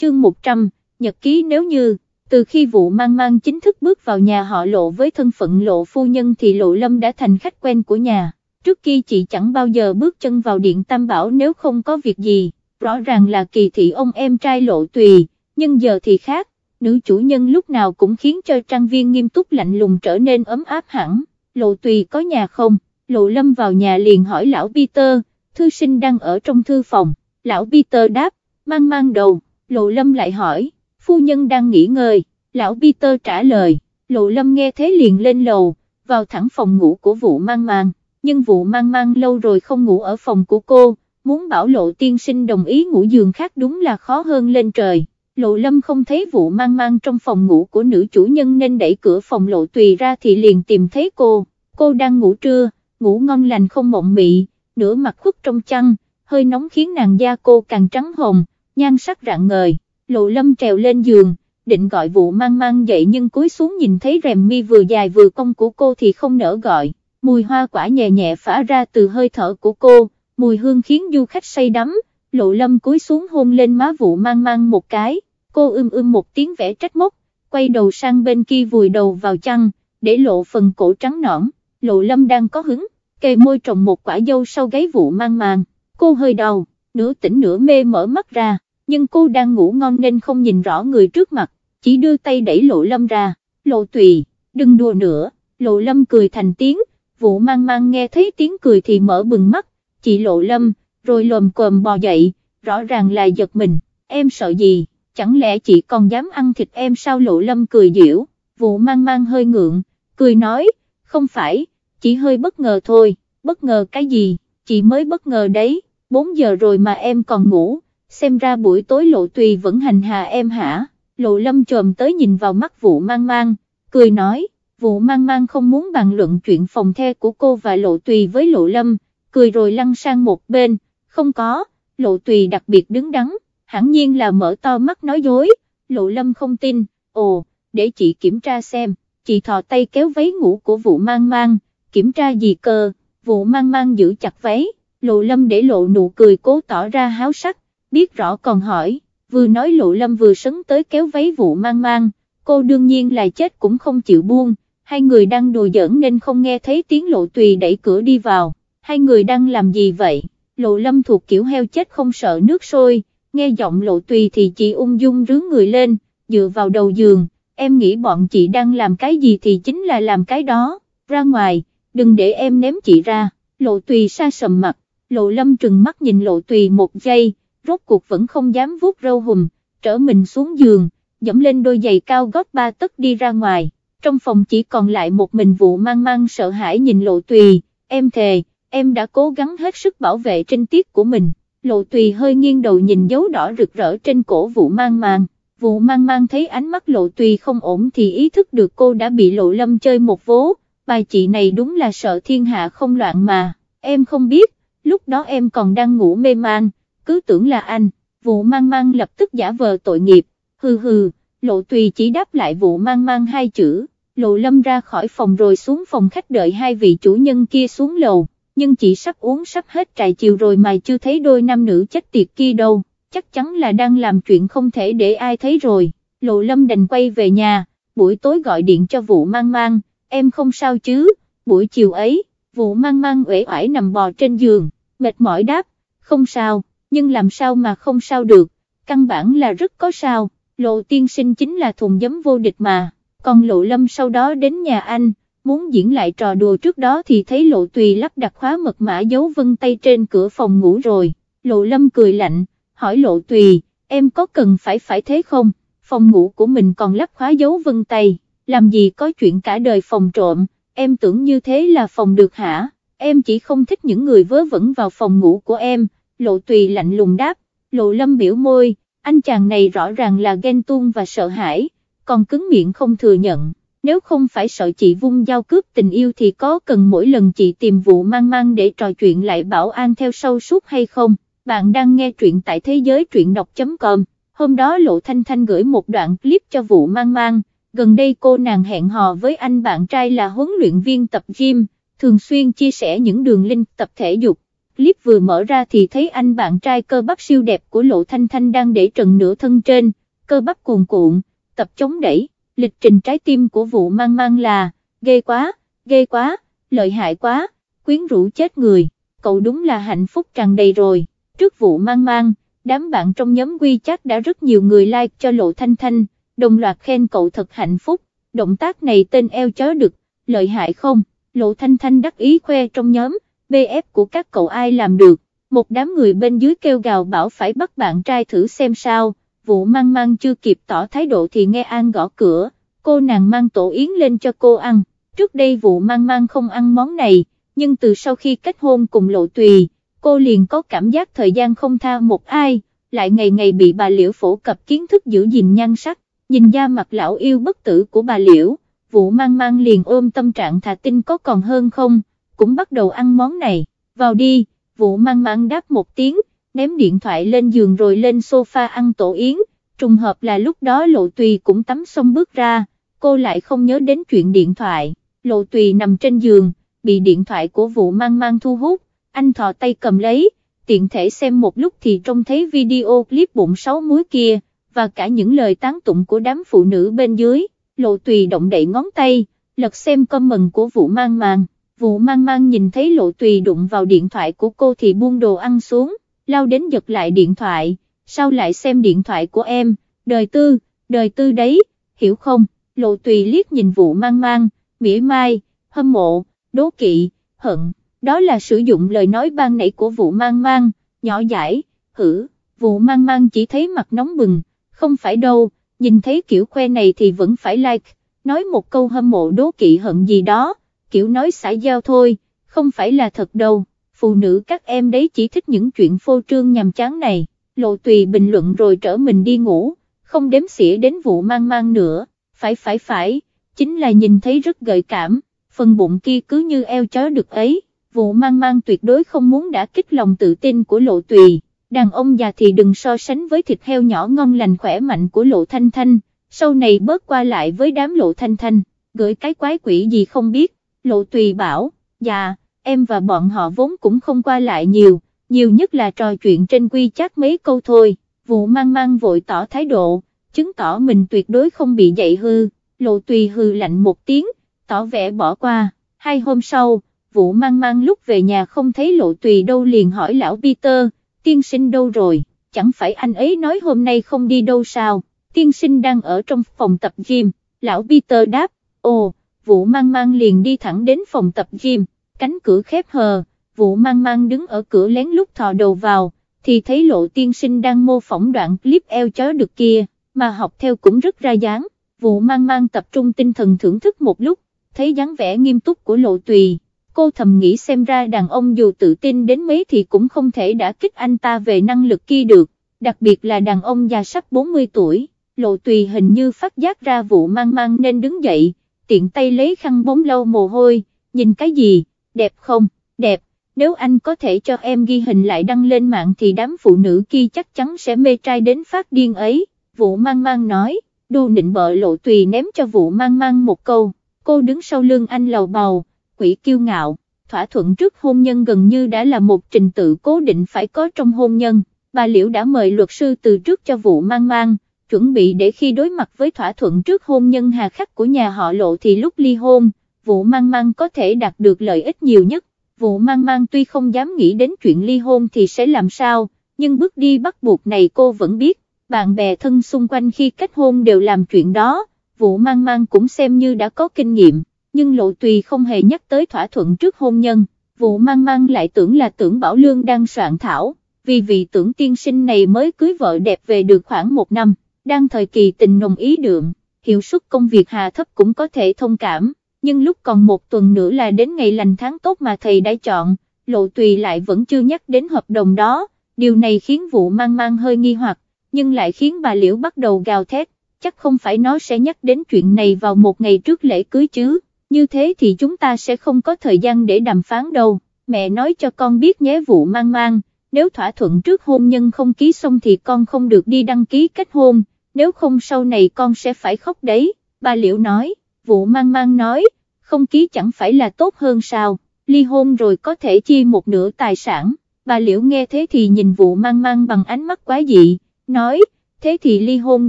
chương 100, nhật ký nếu như, từ khi vụ mang mang chính thức bước vào nhà họ lộ với thân phận lộ phu nhân thì lộ lâm đã thành khách quen của nhà, trước kia chị chẳng bao giờ bước chân vào điện tam bảo nếu không có việc gì, rõ ràng là kỳ thị ông em trai lộ tùy, nhưng giờ thì khác, nữ chủ nhân lúc nào cũng khiến cho trang viên nghiêm túc lạnh lùng trở nên ấm áp hẳn, lộ tùy có nhà không, lộ lâm vào nhà liền hỏi lão Peter, thư sinh đang ở trong thư phòng, lão Peter đáp, mang mang đầu, lộ lâm lại hỏi, phu nhân đang nghỉ ngơi, lão Peter trả lời, lộ lâm nghe thế liền lên lầu, vào thẳng phòng ngủ của vụ mang mang, nhưng vụ mang mang lâu rồi không ngủ ở phòng của cô, muốn bảo lộ tiên sinh đồng ý ngủ giường khác đúng là khó hơn lên trời. Lộ lâm không thấy vụ mang mang trong phòng ngủ của nữ chủ nhân nên đẩy cửa phòng lộ tùy ra thì liền tìm thấy cô, cô đang ngủ trưa, ngủ ngon lành không mộng mị, nửa mặt khuất trong chăn, hơi nóng khiến nàng da cô càng trắng hồng, nhan sắc rạng ngời, lộ lâm trèo lên giường, định gọi vụ mang mang dậy nhưng cúi xuống nhìn thấy rèm mi vừa dài vừa cong của cô thì không nỡ gọi, mùi hoa quả nhẹ nhẹ phả ra từ hơi thở của cô, mùi hương khiến du khách say đắm, lộ lâm cúi xuống hôn lên má vụ mang mang một cái, cô ưm ưm một tiếng vẽ trách móc, quay đầu sang bên kia vùi đầu vào chăn, để lộ phần cổ trắng nõn, lộ lâm đang có hứng, kề môi trồng một quả dâu sau gáy vụ mang mang, cô hơi đau, nửa tỉnh nửa mê mở mắt ra, nhưng cô đang ngủ ngon nên không nhìn rõ người trước mặt, chỉ đưa tay đẩy lộ lâm ra, lộ tùy, đừng đùa nữa, lộ lâm cười thành tiếng, vụ mang mang nghe thấy tiếng cười thì mở bừng mắt, chị lộ lâm, rồi lồm cồm bò dậy, rõ ràng là giật mình, em sợ gì, chẳng lẽ chị còn dám ăn thịt em sao? Lộ lâm cười diễu, vụ mang mang hơi ngượng, cười nói, không phải, chỉ hơi bất ngờ thôi, bất ngờ cái gì, chị mới bất ngờ đấy, 4 giờ rồi mà em còn ngủ, xem ra buổi tối lộ tùy vẫn hành hạ em hả, lộ lâm trồm tới nhìn vào mắt vụ mang mang, cười nói, vụ mang mang không muốn bàn luận chuyện phòng the của cô và lộ tùy với lộ lâm, cười rồi lăn sang một bên, không có, lộ tùy đặc biệt đứng đắn, hẳn nhiên là mở to mắt nói dối, lộ lâm không tin, ồ, để chị kiểm tra xem, chị thò tay kéo váy ngủ của vụ mang mang, kiểm tra gì cơ, vụ mang mang giữ chặt váy, lộ lâm để lộ nụ cười cố tỏ ra háo sắc, biết rõ còn hỏi, vừa nói lộ lâm vừa sấn tới kéo váy vụ mang mang, cô đương nhiên là chết cũng không chịu buông, hai người đang đùa giỡn nên không nghe thấy tiếng lộ tùy đẩy cửa đi vào, hai người đang làm gì vậy, lộ lâm thuộc kiểu heo chết không sợ nước sôi, nghe giọng lộ tùy thì chị ung dung rướng người lên, dựa vào đầu giường, em nghĩ bọn chị đang làm cái gì thì chính là làm cái đó, ra ngoài, đừng để em ném chị ra, lộ tùy xa sầm mặt, lộ lâm trừng mắt nhìn lộ tùy một giây, rốt cuộc vẫn không dám vuốt râu hùm, trở mình xuống giường, dẫm lên đôi giày cao gót ba tấc đi ra ngoài, trong phòng chỉ còn lại một mình vụ mang mang sợ hãi nhìn lộ tùy, em thề, em đã cố gắng hết sức bảo vệ trinh tiết của mình, lộ tùy hơi nghiêng đầu nhìn dấu đỏ rực rỡ trên cổ vụ mang mang. Vụ mang mang thấy ánh mắt lộ tùy không ổn thì ý thức được cô đã bị lộ lâm chơi một vố, bài chị này đúng là sợ thiên hạ không loạn mà, em không biết, lúc đó em còn đang ngủ mê man, cứ tưởng là anh, vụ mang mang lập tức giả vờ tội nghiệp, hừ hừ, lộ tùy chỉ đáp lại vụ mang mang hai chữ, lộ lâm ra khỏi phòng rồi xuống phòng khách đợi hai vị chủ nhân kia xuống lầu, nhưng chị sắp uống sắp hết trại chiều rồi mà chưa thấy đôi nam nữ chết tiệt kia đâu, chắc chắn là đang làm chuyện không thể để ai thấy rồi, lộ lâm đành quay về nhà, buổi tối gọi điện cho vụ mang mang, em không sao chứ, buổi chiều ấy, vụ mang mang uể oải nằm bò trên giường, mệt mỏi đáp, không sao, nhưng làm sao mà không sao được, căn bản là rất có sao, lộ tiên sinh chính là thùng giấm vô địch mà, còn lộ lâm sau đó đến nhà anh, muốn diễn lại trò đùa trước đó thì thấy lộ tùy lắp đặt khóa mật mã dấu vân tay trên cửa phòng ngủ rồi, lộ lâm cười lạnh, hỏi lộ tùy, em có cần phải phải thế không, phòng ngủ của mình còn lắp khóa dấu vân tay làm gì có chuyện cả đời phòng trộm, em tưởng như thế là phòng được hả, em chỉ không thích những người vớ vẩn vào phòng ngủ của em, lộ tùy lạnh lùng đáp, lộ lâm biểu môi, anh chàng này rõ ràng là ghen tuông và sợ hãi, còn cứng miệng không thừa nhận, nếu không phải sợ chị vung dao cướp tình yêu thì có cần mỗi lần chị tìm vụ mang mang để trò chuyện lại bảo an theo sâu suốt hay không, bạn đang nghe truyện tại thế giới truyện đọc.com, hôm đó Lộ Thanh Thanh gửi một đoạn clip cho vụ mang mang, gần đây cô nàng hẹn hò với anh bạn trai là huấn luyện viên tập gym, thường xuyên chia sẻ những đường link tập thể dục, clip vừa mở ra thì thấy anh bạn trai cơ bắp siêu đẹp của Lộ Thanh Thanh đang để trần nửa thân trên, cơ bắp cuồn cuộn, tập chống đẩy, lịch trình trái tim của vụ mang mang là, ghê quá, ghê quá, lợi hại quá, quyến rũ chết người, cậu đúng là hạnh phúc tràn đầy rồi, trước vụ mang mang, đám bạn trong nhóm quy chắc đã rất nhiều người like cho Lộ Thanh Thanh, đồng loạt khen cậu thật hạnh phúc, động tác này tên eo chó được, lợi hại không, Lộ Thanh Thanh đắc ý khoe trong nhóm, BF của các cậu ai làm được, một đám người bên dưới kêu gào bảo phải bắt bạn trai thử xem sao, vụ mang mang chưa kịp tỏ thái độ thì nghe An gõ cửa, cô nàng mang tổ yến lên cho cô ăn, trước đây vụ mang mang không ăn món này, nhưng từ sau khi kết hôn cùng lộ tùy, cô liền có cảm giác thời gian không tha một ai, lại ngày ngày bị bà Liễu phổ cập kiến thức giữ gìn nhan sắc, nhìn da mặt lão yêu bất tử của bà Liễu, vụ mang mang liền ôm tâm trạng thà tin có còn hơn không, cũng bắt đầu ăn món này, vào đi, vụ mang mang đáp một tiếng, ném điện thoại lên giường rồi lên sofa ăn tổ yến, trùng hợp là lúc đó lộ tùy cũng tắm xong bước ra, cô lại không nhớ đến chuyện điện thoại, lộ tùy nằm trên giường, bị điện thoại của vụ mang mang thu hút, anh thò tay cầm lấy, tiện thể xem một lúc thì trông thấy video clip bụng sáu muối kia, và cả những lời tán tụng của đám phụ nữ bên dưới, lộ tùy động đậy ngón tay, lật xem comment của vụ mang mang, vụ mang mang nhìn thấy lộ tùy đụng vào điện thoại của cô thì buông đồ ăn xuống, lao đến giật lại điện thoại, sao lại xem điện thoại của em, đời tư, đời tư đấy, hiểu không, lộ tùy liếc nhìn vụ mang mang, mỉa mai, hâm mộ, đố kỵ, hận, đó là sử dụng lời nói ban nãy của vụ mang mang, nhỏ giải, hử, vụ mang mang chỉ thấy mặt nóng bừng, không phải đâu, nhìn thấy kiểu khoe này thì vẫn phải like, nói một câu hâm mộ đố kỵ hận gì đó, kiểu nói xã giao thôi, không phải là thật đâu, phụ nữ các em đấy chỉ thích những chuyện phô trương nhằm chán này, lộ tùy bình luận rồi trở mình đi ngủ, không đếm xỉa đến vụ mang mang nữa, phải phải phải, chính là nhìn thấy rất gợi cảm, phần bụng kia cứ như eo chó được ấy, vụ mang mang tuyệt đối không muốn đã kích lòng tự tin của lộ tùy, đàn ông già thì đừng so sánh với thịt heo nhỏ ngon lành khỏe mạnh của lộ thanh thanh, sau này bớt qua lại với đám lộ thanh thanh, gửi cái quái quỷ gì không biết, lộ tùy bảo, dạ, em và bọn họ vốn cũng không qua lại nhiều, nhiều nhất là trò chuyện trên quy chắc mấy câu thôi, vụ mang mang vội tỏ thái độ, chứng tỏ mình tuyệt đối không bị dậy hư, lộ tùy hư lạnh một tiếng, tỏ vẻ bỏ qua, hai hôm sau, vụ mang mang lúc về nhà không thấy lộ tùy đâu liền hỏi lão Peter, tiên sinh đâu rồi, chẳng phải anh ấy nói hôm nay không đi đâu sao, tiên sinh đang ở trong phòng tập gym, lão Peter đáp, ồ, vụ mang mang liền đi thẳng đến phòng tập gym, cánh cửa khép hờ, vụ mang mang đứng ở cửa lén lút thò đầu vào, thì thấy lộ tiên sinh đang mô phỏng đoạn clip eo chó được kia, mà học theo cũng rất ra dáng, vụ mang mang tập trung tinh thần thưởng thức một lúc, thấy dáng vẻ nghiêm túc của lộ tùy, cô thầm nghĩ xem ra đàn ông dù tự tin đến mấy thì cũng không thể đã kích anh ta về năng lực kia được, đặc biệt là đàn ông già sắp 40 tuổi, lộ tùy hình như phát giác ra vụ mang mang nên đứng dậy, tiện tay lấy khăn bóng lâu mồ hôi, nhìn cái gì, đẹp không, đẹp, nếu anh có thể cho em ghi hình lại đăng lên mạng thì đám phụ nữ kia chắc chắn sẽ mê trai đến phát điên ấy, vụ mang mang nói, đu nịnh bợ lộ tùy ném cho vụ mang mang một câu, cô đứng sau lưng anh lầu bầu, quỷ kiêu ngạo, thỏa thuận trước hôn nhân gần như đã là một trình tự cố định phải có trong hôn nhân, bà Liễu đã mời luật sư từ trước cho vụ mang mang, chuẩn bị để khi đối mặt với thỏa thuận trước hôn nhân hà khắc của nhà họ lộ thì lúc ly hôn, vụ mang mang có thể đạt được lợi ích nhiều nhất, vụ mang mang tuy không dám nghĩ đến chuyện ly hôn thì sẽ làm sao, nhưng bước đi bắt buộc này cô vẫn biết, bạn bè thân xung quanh khi kết hôn đều làm chuyện đó, vụ mang mang cũng xem như đã có kinh nghiệm, nhưng lộ tùy không hề nhắc tới thỏa thuận trước hôn nhân, vụ mang mang lại tưởng là tưởng Bảo Lương đang soạn thảo, vì vị tưởng tiên sinh này mới cưới vợ đẹp về được khoảng một năm đang thời kỳ tình nồng ý đượm, hiệu suất công việc hạ thấp cũng có thể thông cảm, nhưng lúc còn một tuần nữa là đến ngày lành tháng tốt mà thầy đã chọn, lộ tùy lại vẫn chưa nhắc đến hợp đồng đó, điều này khiến vụ mang mang hơi nghi hoặc, nhưng lại khiến bà Liễu bắt đầu gào thét, chắc không phải nó sẽ nhắc đến chuyện này vào một ngày trước lễ cưới chứ, như thế thì chúng ta sẽ không có thời gian để đàm phán đâu, mẹ nói cho con biết nhé vụ mang mang, nếu thỏa thuận trước hôn nhân không ký xong thì con không được đi đăng ký kết hôn nếu không sau này con sẽ phải khóc đấy, bà Liễu nói, vụ mang mang nói, không ký chẳng phải là tốt hơn sao, ly hôn rồi có thể chia một nửa tài sản, bà Liễu nghe thế thì nhìn vụ mang mang bằng ánh mắt quá dị, nói, thế thì ly hôn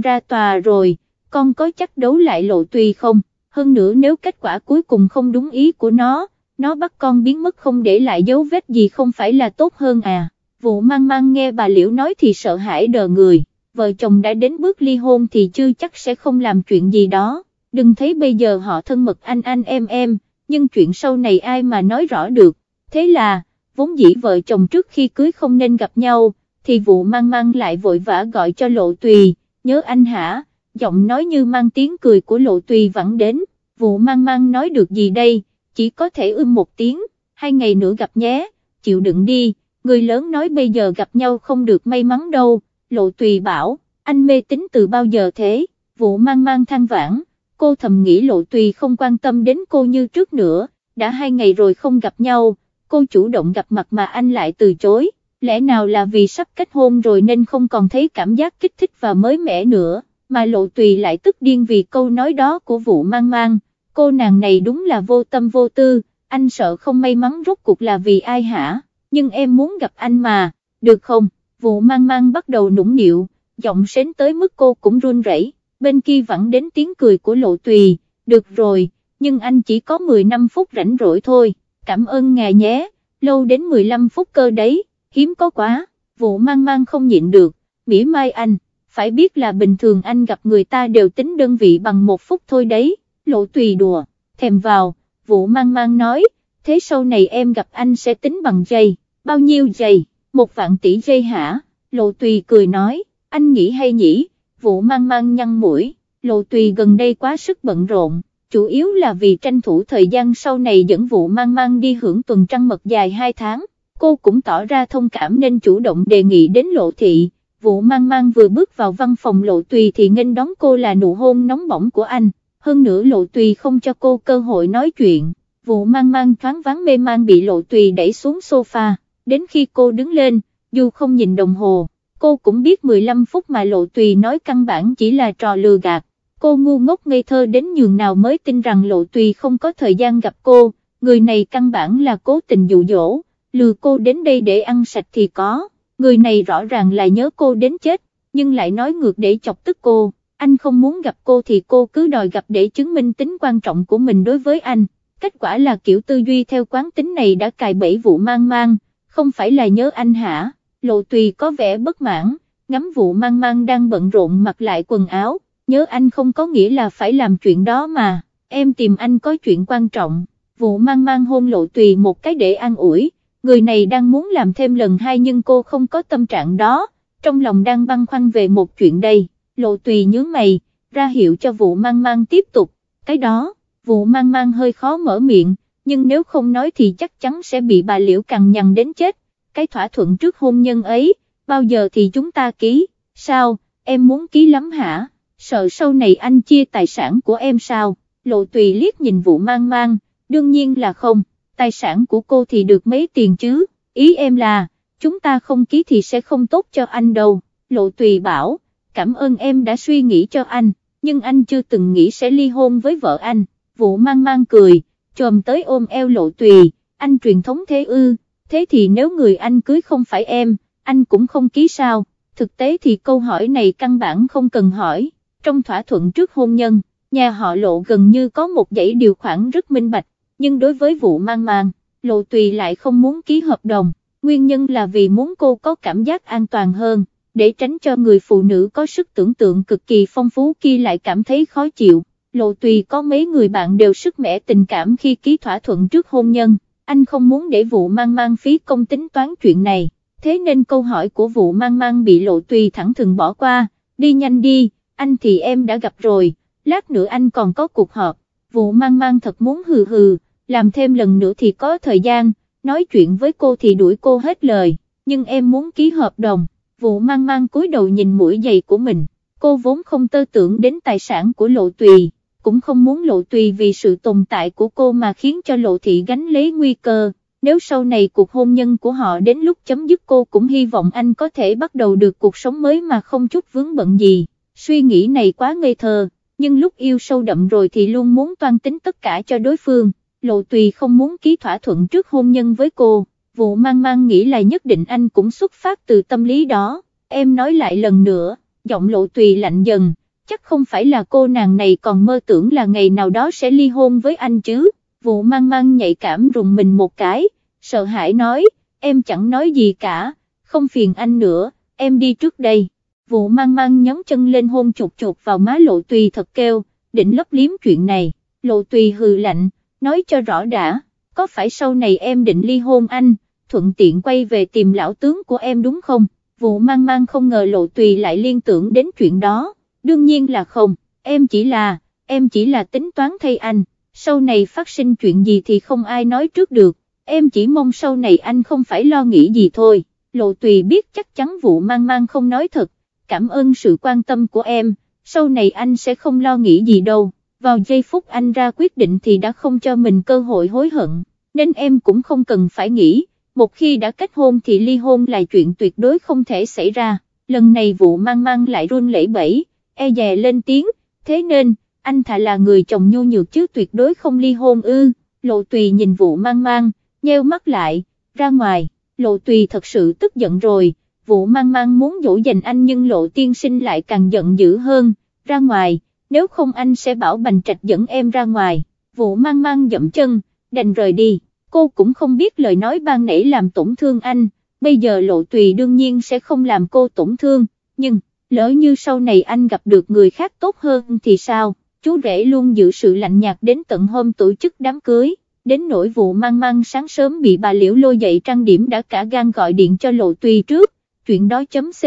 ra tòa rồi, con có chắc đấu lại lộ tùy không, hơn nữa nếu kết quả cuối cùng không đúng ý của nó, nó bắt con biến mất không để lại dấu vết gì không phải là tốt hơn à, vụ mang mang nghe bà Liễu nói thì sợ hãi đờ người, vợ chồng đã đến bước ly hôn thì chưa chắc sẽ không làm chuyện gì đó, đừng thấy bây giờ họ thân mật anh anh em em, nhưng chuyện sau này ai mà nói rõ được, thế là, vốn dĩ vợ chồng trước khi cưới không nên gặp nhau, thì vụ mang mang lại vội vã gọi cho lộ tùy, nhớ anh hả, giọng nói như mang tiếng cười của lộ tùy vẳng đến, vụ mang mang nói được gì đây, chỉ có thể ưm một tiếng, hai ngày nữa gặp nhé, chịu đựng đi, người lớn nói bây giờ gặp nhau không được may mắn đâu, lộ tùy bảo, anh mê tính từ bao giờ thế, vụ mang mang than vãn, cô thầm nghĩ lộ tùy không quan tâm đến cô như trước nữa, đã hai ngày rồi không gặp nhau, cô chủ động gặp mặt mà anh lại từ chối, lẽ nào là vì sắp kết hôn rồi nên không còn thấy cảm giác kích thích và mới mẻ nữa, mà lộ tùy lại tức điên vì câu nói đó của vụ mang mang, cô nàng này đúng là vô tâm vô tư, anh sợ không may mắn rốt cuộc là vì ai hả, nhưng em muốn gặp anh mà, được không, vụ mang mang bắt đầu nũng nịu, giọng sến tới mức cô cũng run rẩy. bên kia vẫn đến tiếng cười của lộ tùy, được rồi, nhưng anh chỉ có 10 năm phút rảnh rỗi thôi cảm ơn ngài nhé, lâu đến 15 phút cơ đấy, hiếm có quá, vụ mang mang không nhịn được, mỉa mai anh, phải biết là bình thường anh gặp người ta đều tính đơn vị bằng một phút thôi đấy, lộ tùy đùa, thèm vào, vụ mang mang nói, thế sau này em gặp anh sẽ tính bằng giây, bao nhiêu giây, một vạn tỷ giây hả, lộ tùy cười nói, anh nghĩ hay nhỉ, vụ mang mang nhăn mũi, lộ tùy gần đây quá sức bận rộn, chủ yếu là vì tranh thủ thời gian sau này dẫn vụ mang mang đi hưởng tuần trăng mật dài 2 tháng, cô cũng tỏ ra thông cảm nên chủ động đề nghị đến lộ thị, vụ mang mang vừa bước vào văn phòng lộ tùy thì nghênh đón cô là nụ hôn nóng bỏng của anh, hơn nữa lộ tùy không cho cô cơ hội nói chuyện, vụ mang mang thoáng vắng mê man bị lộ tùy đẩy xuống sofa, đến khi cô đứng lên, dù không nhìn đồng hồ, cô cũng biết 15 phút mà lộ tùy nói căn bản chỉ là trò lừa gạt. Cô ngu ngốc ngây thơ đến nhường nào mới tin rằng lộ tùy không có thời gian gặp cô, người này căn bản là cố tình dụ dỗ, lừa cô đến đây để ăn sạch thì có, người này rõ ràng là nhớ cô đến chết, nhưng lại nói ngược để chọc tức cô, anh không muốn gặp cô thì cô cứ đòi gặp để chứng minh tính quan trọng của mình đối với anh, kết quả là kiểu tư duy theo quán tính này đã cài bẫy vụ mang mang, không phải là nhớ anh hả, lộ tùy có vẻ bất mãn, ngắm vụ mang mang đang bận rộn mặc lại quần áo. Nhớ anh không có nghĩa là phải làm chuyện đó mà, em tìm anh có chuyện quan trọng, vụ mang mang hôn lộ tùy một cái để an ủi, người này đang muốn làm thêm lần hai nhưng cô không có tâm trạng đó, trong lòng đang băn khoăn về một chuyện đây, lộ tùy nhớ mày, ra hiệu cho vụ mang mang tiếp tục, cái đó, vụ mang mang hơi khó mở miệng, nhưng nếu không nói thì chắc chắn sẽ bị bà liễu cằn nhằn đến chết, cái thỏa thuận trước hôn nhân ấy, bao giờ thì chúng ta ký, sao, em muốn ký lắm hả? sợ sau này anh chia tài sản của em sao, lộ tùy liếc nhìn vụ mang mang, đương nhiên là không, tài sản của cô thì được mấy tiền chứ, ý em là, chúng ta không ký thì sẽ không tốt cho anh đâu, lộ tùy bảo, cảm ơn em đã suy nghĩ cho anh, nhưng anh chưa từng nghĩ sẽ ly hôn với vợ anh, vụ mang mang cười, chồm tới ôm eo lộ tùy, anh truyền thống thế ư, thế thì nếu người anh cưới không phải em, anh cũng không ký sao, thực tế thì câu hỏi này căn bản không cần hỏi trong thỏa thuận trước hôn nhân, nhà họ lộ gần như có một dãy điều khoản rất minh bạch, nhưng đối với vụ mang mang, lộ tùy lại không muốn ký hợp đồng, nguyên nhân là vì muốn cô có cảm giác an toàn hơn, để tránh cho người phụ nữ có sức tưởng tượng cực kỳ phong phú kia lại cảm thấy khó chịu. Lộ tùy có mấy người bạn đều sức mẻ tình cảm khi ký thỏa thuận trước hôn nhân, anh không muốn để vụ mang mang phí công tính toán chuyện này, thế nên câu hỏi của vụ mang mang bị lộ tùy thẳng thừng bỏ qua, đi nhanh đi, anh thì em đã gặp rồi, lát nữa anh còn có cuộc họp, vụ mang mang thật muốn hừ hừ, làm thêm lần nữa thì có thời gian, nói chuyện với cô thì đuổi cô hết lời, nhưng em muốn ký hợp đồng, vụ mang mang cúi đầu nhìn mũi giày của mình, cô vốn không tơ tưởng đến tài sản của lộ tùy, cũng không muốn lộ tùy vì sự tồn tại của cô mà khiến cho lộ thị gánh lấy nguy cơ. Nếu sau này cuộc hôn nhân của họ đến lúc chấm dứt cô cũng hy vọng anh có thể bắt đầu được cuộc sống mới mà không chút vướng bận gì. Suy nghĩ này quá ngây thơ, nhưng lúc yêu sâu đậm rồi thì luôn muốn toan tính tất cả cho đối phương, lộ tùy không muốn ký thỏa thuận trước hôn nhân với cô, vụ mang mang nghĩ là nhất định anh cũng xuất phát từ tâm lý đó, em nói lại lần nữa, giọng lộ tùy lạnh dần, chắc không phải là cô nàng này còn mơ tưởng là ngày nào đó sẽ ly hôn với anh chứ, vụ mang mang nhạy cảm rùng mình một cái, sợ hãi nói, em chẳng nói gì cả, không phiền anh nữa, em đi trước đây, vụ mang mang nhấn chân lên hôn chụt chụt vào má lộ tùy thật kêu, định lấp liếm chuyện này, lộ tùy hừ lạnh, nói cho rõ đã, có phải sau này em định ly hôn anh, thuận tiện quay về tìm lão tướng của em đúng không, vụ mang mang không ngờ lộ tùy lại liên tưởng đến chuyện đó, đương nhiên là không, em chỉ là, em chỉ là tính toán thay anh, sau này phát sinh chuyện gì thì không ai nói trước được, em chỉ mong sau này anh không phải lo nghĩ gì thôi, lộ tùy biết chắc chắn vụ mang mang không nói thật, cảm ơn sự quan tâm của em, sau này anh sẽ không lo nghĩ gì đâu, vào giây phút anh ra quyết định thì đã không cho mình cơ hội hối hận, nên em cũng không cần phải nghĩ, một khi đã kết hôn thì ly hôn là chuyện tuyệt đối không thể xảy ra, lần này vụ mang mang lại run lẩy bẩy, e dè lên tiếng, thế nên, anh thà là người chồng nhu nhược chứ tuyệt đối không ly hôn ư, lộ tùy nhìn vụ mang mang, nheo mắt lại, ra ngoài, lộ tùy thật sự tức giận rồi, vụ mang mang muốn dỗ dành anh nhưng lộ tiên sinh lại càng giận dữ hơn, ra ngoài, nếu không anh sẽ bảo bành trạch dẫn em ra ngoài, vụ mang mang dậm chân, đành rời đi, cô cũng không biết lời nói ban nãy làm tổn thương anh, bây giờ lộ tùy đương nhiên sẽ không làm cô tổn thương, nhưng, lỡ như sau này anh gặp được người khác tốt hơn thì sao, chú rể luôn giữ sự lạnh nhạt đến tận hôm tổ chức đám cưới, đến nỗi vụ mang mang sáng sớm bị bà liễu lôi dậy trang điểm đã cả gan gọi điện cho lộ tùy trước, chuyện đó chấm ch,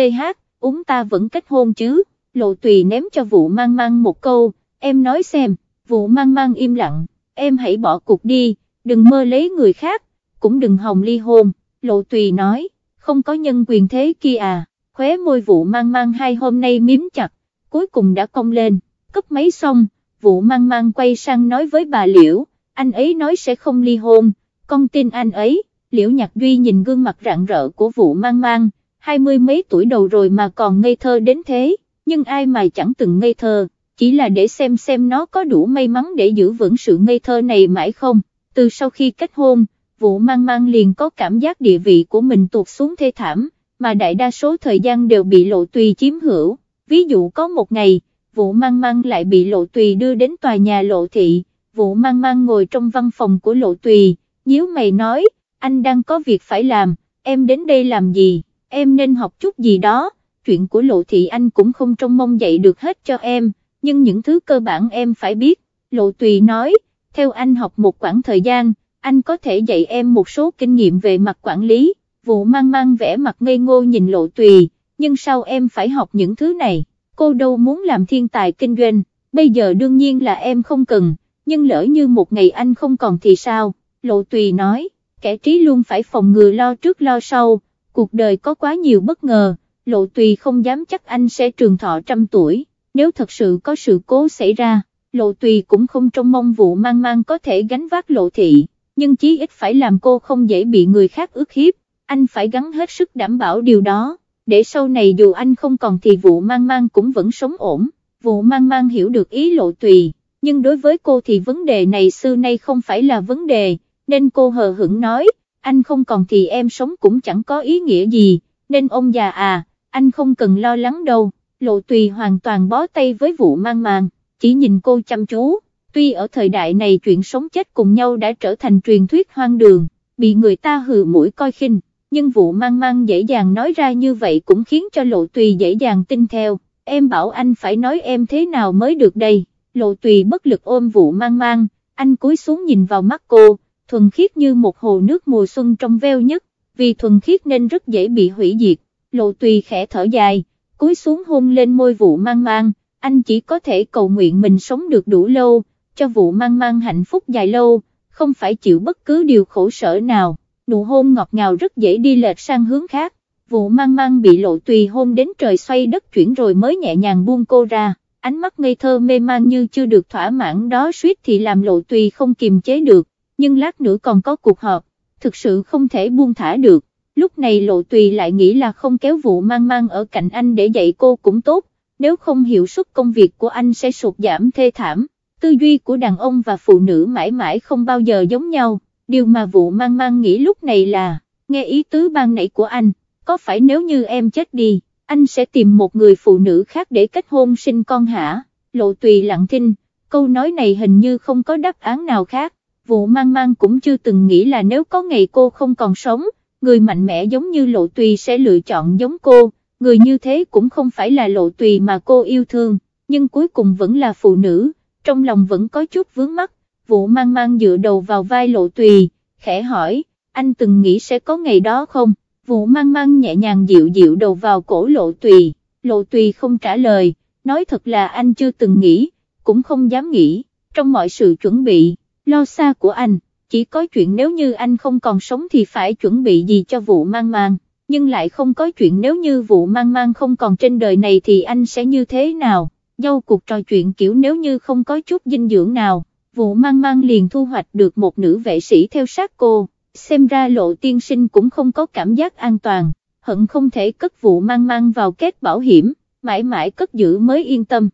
úng ta vẫn kết hôn chứ, lộ tùy ném cho vụ mang mang một câu, em nói xem, vụ mang mang im lặng, em hãy bỏ cuộc đi, đừng mơ lấy người khác, cũng đừng hòng ly hôn, lộ tùy nói, không có nhân quyền thế kia à, khóe môi vụ mang mang hai hôm nay miếm chặt, cuối cùng đã cong lên, cấp máy xong, vụ mang mang quay sang nói với bà Liễu, anh ấy nói sẽ không ly hôn, con tin anh ấy, Liễu Nhạc Duy nhìn gương mặt rạng rỡ của vụ mang mang, hai mươi mấy tuổi đầu rồi mà còn ngây thơ đến thế, nhưng ai mà chẳng từng ngây thơ, chỉ là để xem xem nó có đủ may mắn để giữ vững sự ngây thơ này mãi không, từ sau khi kết hôn, vụ mang mang liền có cảm giác địa vị của mình tuột xuống thê thảm, mà đại đa số thời gian đều bị lộ tùy chiếm hữu, ví dụ có một ngày, vụ mang mang lại bị lộ tùy đưa đến tòa nhà lộ thị, vụ mang mang ngồi trong văn phòng của lộ tùy, nhíu mày nói, anh đang có việc phải làm, em đến đây làm gì? em nên học chút gì đó, chuyện của lộ thị anh cũng không trông mong dạy được hết cho em, nhưng những thứ cơ bản em phải biết, lộ tùy nói, theo anh học một khoảng thời gian, anh có thể dạy em một số kinh nghiệm về mặt quản lý, vụ mang mang vẽ mặt ngây ngô nhìn lộ tùy, nhưng sao em phải học những thứ này, cô đâu muốn làm thiên tài kinh doanh, bây giờ đương nhiên là em không cần, nhưng lỡ như một ngày anh không còn thì sao, lộ tùy nói, kẻ trí luôn phải phòng ngừa lo trước lo sau cuộc đời có quá nhiều bất ngờ, lộ tùy không dám chắc anh sẽ trường thọ trăm tuổi, nếu thật sự có sự cố xảy ra, lộ tùy cũng không trông mong vụ mang mang có thể gánh vác lộ thị, nhưng chí ít phải làm cô không dễ bị người khác ước hiếp, anh phải gắn hết sức đảm bảo điều đó, để sau này dù anh không còn thì vụ mang mang cũng vẫn sống ổn, vụ mang mang hiểu được ý lộ tùy, nhưng đối với cô thì vấn đề này xưa nay không phải là vấn đề, nên cô hờ hững nói, anh không còn thì em sống cũng chẳng có ý nghĩa gì, nên ông già à, anh không cần lo lắng đâu, lộ tùy hoàn toàn bó tay với vụ mang mang chỉ nhìn cô chăm chú, tuy ở thời đại này chuyện sống chết cùng nhau đã trở thành truyền thuyết hoang đường, bị người ta hừ mũi coi khinh, nhưng vụ mang mang dễ dàng nói ra như vậy cũng khiến cho lộ tùy dễ dàng tin theo, em bảo anh phải nói em thế nào mới được đây, lộ tùy bất lực ôm vụ mang mang, anh cúi xuống nhìn vào mắt cô, thuần khiết như một hồ nước mùa xuân trong veo nhất, vì thuần khiết nên rất dễ bị hủy diệt, lộ tùy khẽ thở dài, cúi xuống hôn lên môi vụ mang mang, anh chỉ có thể cầu nguyện mình sống được đủ lâu, cho vụ mang mang hạnh phúc dài lâu, không phải chịu bất cứ điều khổ sở nào, nụ hôn ngọt ngào rất dễ đi lệch sang hướng khác, vụ mang mang bị lộ tùy hôn đến trời xoay đất chuyển rồi mới nhẹ nhàng buông cô ra, ánh mắt ngây thơ mê man như chưa được thỏa mãn đó suýt thì làm lộ tùy không kiềm chế được, nhưng lát nữa còn có cuộc họp, thực sự không thể buông thả được, lúc này lộ tùy lại nghĩ là không kéo vụ mang mang ở cạnh anh để dạy cô cũng tốt, nếu không hiệu suất công việc của anh sẽ sụt giảm thê thảm, tư duy của đàn ông và phụ nữ mãi mãi không bao giờ giống nhau, điều mà vụ mang mang nghĩ lúc này là, nghe ý tứ ban nãy của anh, có phải nếu như em chết đi, anh sẽ tìm một người phụ nữ khác để kết hôn sinh con hả, lộ tùy lặng thinh, câu nói này hình như không có đáp án nào khác, vụ mang mang cũng chưa từng nghĩ là nếu có ngày cô không còn sống, người mạnh mẽ giống như lộ tùy sẽ lựa chọn giống cô, người như thế cũng không phải là lộ tùy mà cô yêu thương, nhưng cuối cùng vẫn là phụ nữ, trong lòng vẫn có chút vướng mắc, vụ mang mang dựa đầu vào vai lộ tùy, khẽ hỏi, anh từng nghĩ sẽ có ngày đó không, vụ mang mang nhẹ nhàng dịu dịu đầu vào cổ lộ tùy, lộ tùy không trả lời, nói thật là anh chưa từng nghĩ, cũng không dám nghĩ, trong mọi sự chuẩn bị, lo xa của anh, chỉ có chuyện nếu như anh không còn sống thì phải chuẩn bị gì cho vụ mang mang, nhưng lại không có chuyện nếu như vụ mang mang không còn trên đời này thì anh sẽ như thế nào, dâu cuộc trò chuyện kiểu nếu như không có chút dinh dưỡng nào, vụ mang mang liền thu hoạch được một nữ vệ sĩ theo sát cô, xem ra lộ tiên sinh cũng không có cảm giác an toàn, hận không thể cất vụ mang mang vào kết bảo hiểm, mãi mãi cất giữ mới yên tâm.